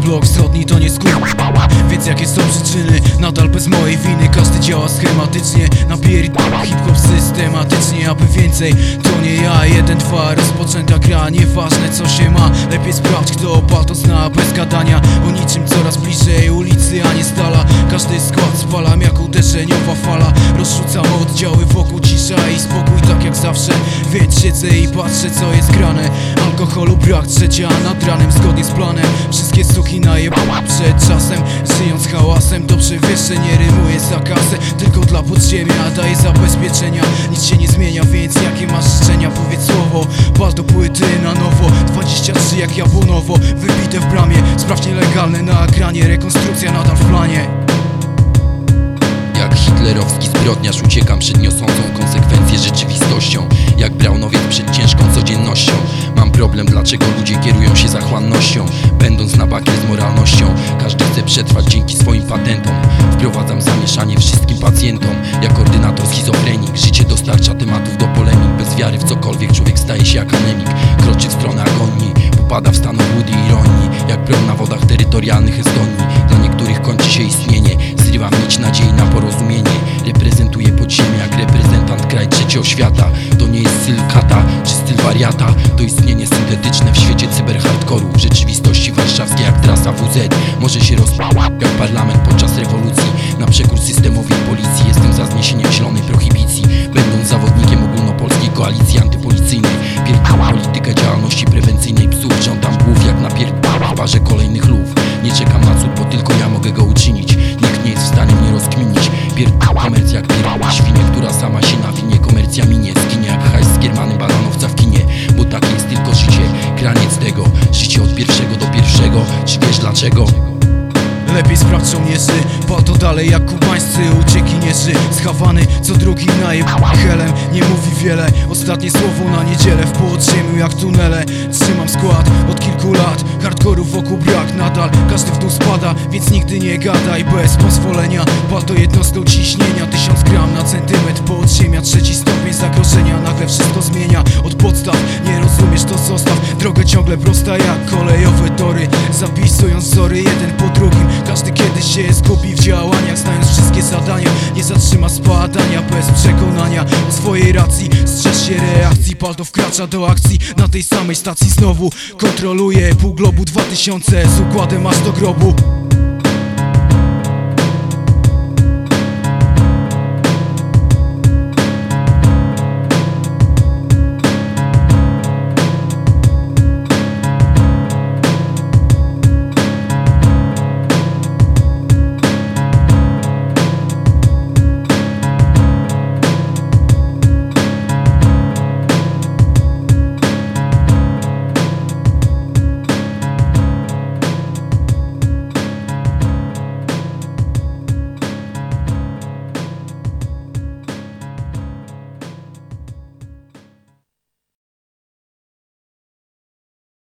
blok wschodni to nie skór Więc jakie są przyczyny? Nadal bez mojej winy Każdy działa schematycznie Napierdala hip-hop systematycznie Aby więcej, to nie ja Jeden, dwa, rozpoczęta gra Nieważne co się ma. Lepiej sprawdź kto pato zna Bez gadania o niczym coraz bliżej ulicy A nie stala. Każdy skład spalam jak uderzeniowa fala. Rozrzucam oddziały wokół cisza i spokój jak zawsze siedzę i patrzę co jest grane. Alkoholu brak trzecia nad ranem. Zgodnie z planem Wszystkie suki najeb przed czasem Żyjąc hałasem dobrze wiesz, że nie rymuję za kasę. Tylko dla podziemia daję zabezpieczenia. Nic się nie zmienia więc jakie masz życzenia? Powiedz słowo, pal do płyty na nowo. 23 jak jabłonowo, wybite w bramie. Sprawdź nielegalne nagranie, rekonstrukcja nadal w planie. Jak hitlerowski zbrodniarz uciekam przed niosącą konsekwencje rzeczywistością. Jak Braunowiec przed ciężką codziennością. Mam problem dlaczego ludzie kierują się zachłannością Będąc na bakier z moralnością. Każdy chce przetrwać dzięki swoim patentom. Wprowadzam zamieszanie wszystkim pacjentom. Jak ordynator schizofrenik Życie dostarcza tematów do polemik. Bez wiary w cokolwiek człowiek staje się jak anemik. Kroczy w stronę agonii Popada w stan obłudy ironii. Jak prom na wodach terytorialnych Estonii. Dla niektórych nie jest styl kata czy styl wariata. To istnienie syntetyczne w świecie cyberhardkoru. W rzeczywistości warszawskiej jak trasa WZ Może się rozpałać jak parlament podczas rewolucji. Na przekór systemowi policji Jestem za zniesieniem zielonej prohibicji Będąc zawodnikiem dlaczego? Lepiej sprawdź żołnierzy, to dalej jak kubańscy uciekinierzy Schawany co drugi najeb helem, nie mówi wiele. Ostatnie słowo na niedzielę w podziemiu jak tunele. Trzymam skład od kilku lat, hardkoru wokół brak nadal. Każdy w dół spada, więc nigdy nie gadaj bez pozwolenia. Pal to jednostką ciśnienia, tysiąc gram na centymetr Podziemia, trzeci stopień zagrożenia Nagle wszystko zmienia. Od podstaw, nie rozumiesz to zostaw Droga ciągle prosta jak kolejowe tory. Zapisując wzory jeden po drugim. Każdy kiedyś się zgubi w działaniach Znając wszystkie zadania. Nie zatrzyma spadania bez przekonania. O swojej racji Strzeż się reakcji. Palto wkracza do akcji. Na tej samej stacji znowu Kontroluje pół globu. 2000 Z układem aż do grobu